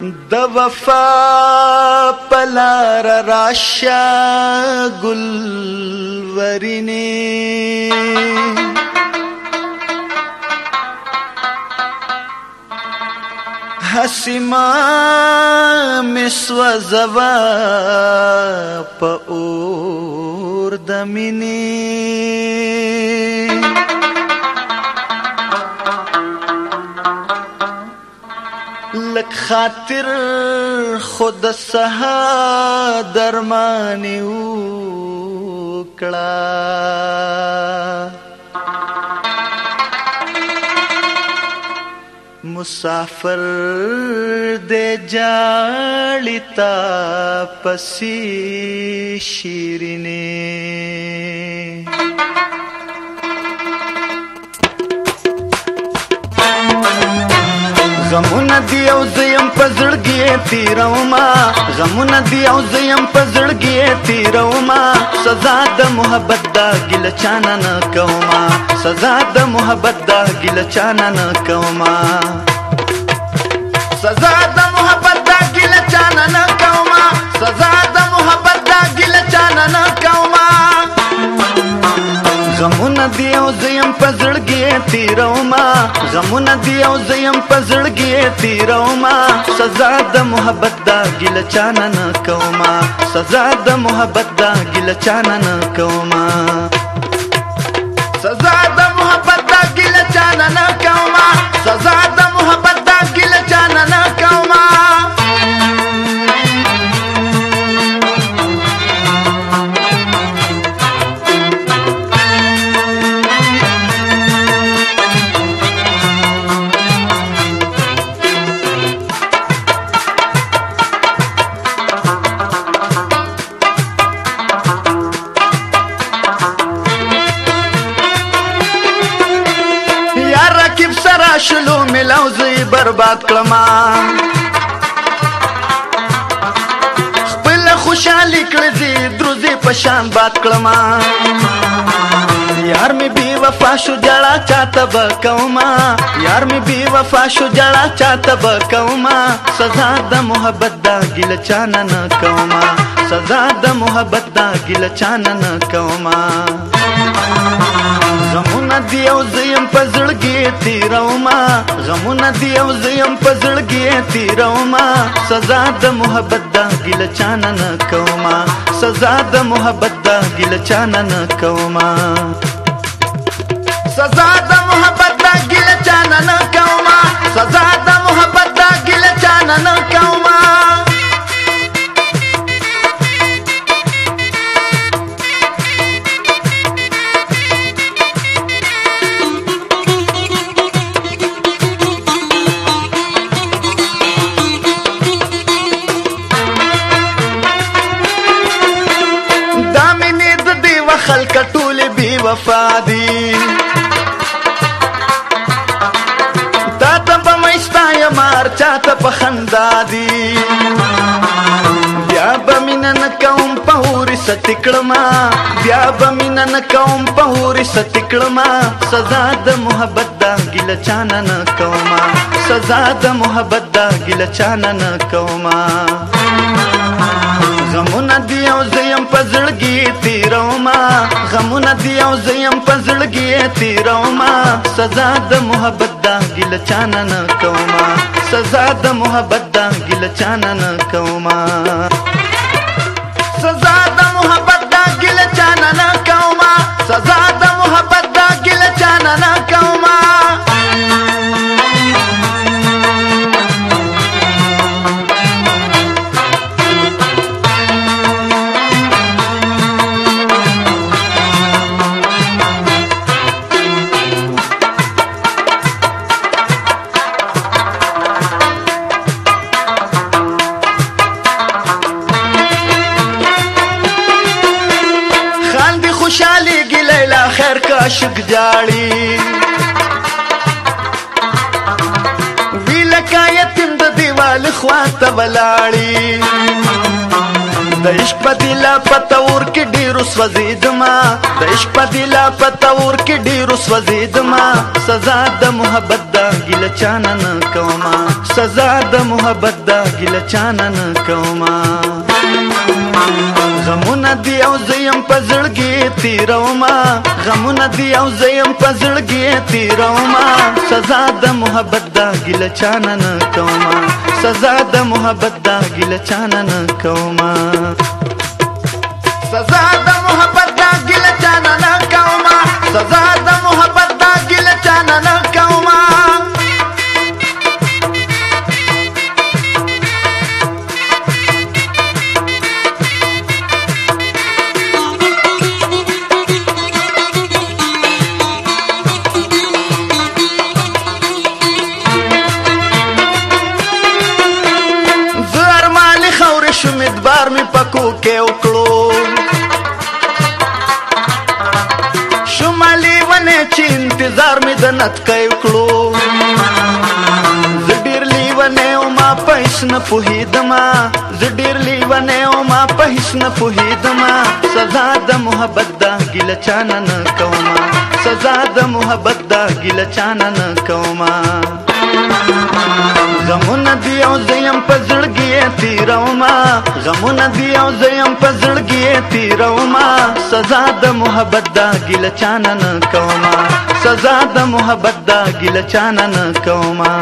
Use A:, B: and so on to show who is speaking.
A: د وفا پلار راشا گل ورینه حسما مسو زوا په اور دمنه خاطر خود سها درمانی وکړه مسافر د جاړتا پسې شیرینه غمون غمونه دی او زیم په زړګي تیروما غمونه دی او زیم په زړګي تیروما سزا د محبت دا ګل چانا نه کوما سزا د محبت دا ګل چانا نه کوما سزا غمونه دی او زیم په زړګي تیروما غمونه دی او زیم په زړګي تیروما سزا د محبت دا ګل چانن کوما سزا د محبت دا ګل چانن کوما شلو ملاو زی برباد کلما خپل خوشحالی کړزی دروزی پشان باد کلما یار می بی وفا شو جڑا چاته بکوما یار می بی وفا شو جڑا چاته بکوما سزا د محبت دا گل چانا نه کوما سزا د محبت دا گل چانا نه کوما غمونه دی او زیم پزړګي تیروما غمونه دی او زیم پزړګي تیروما سزا د محبت دا ګل چانن کوما سزا د محبت دا ګل چانن کوما سزا خلک ټول بی وفا دي تا ته په مېستا یم چاته په خندا دي بیا به مینن کوم په هوري ستکړما بیا به مینن کوم په هوري ستکړما سزا د محبت دا ګل چانه نه کوما سزا د محبت دا ګل چانه نه کوما غمونه دی او زیم په زړګي ما غمونه دی او زیم پزړګی تیرو ما سزا د محبت دا ګل چانا نه کوما سزا د محبت دا ګل چانا نه کوما
B: سزا د محبت دا ګل چانا نه عاشق جاړي
A: ویلکا یتیم د دیوال خواته ولاړي د عشق په دلا پتور کې ډیرو سوځیدما د عشق په دلا پتور کې ډیرو سوځیدما سزا د محبت دا ګل چانه نه کوما سزا د محبت دا ګل چانه نه کوما غمونه دی او زیم په زړګي تیروما غمونه دی او زیم په زړګي تیروما سزا د محبت دا ګل چانن کوما سزا د محبت دا ګل چانن کوما
B: سزا د
A: کار می پکو کې وکړو شمالي ونه چې انتظار می د نت کې وکړو زډیر لیونه او ما پېښ نه پوهیدما زډیر لیونه او ما پېښ نه پوهیدما سزا د محبت دا ګل چانن کوما سزا د محبت دا ګل چانن کوما غمونه دی او زیم په زړګي تیروما غمونه دی او زیم په زړګي تیروما سزا د محبت دا ګل چانن کوما سزا د محبت دا ګل چانن کوما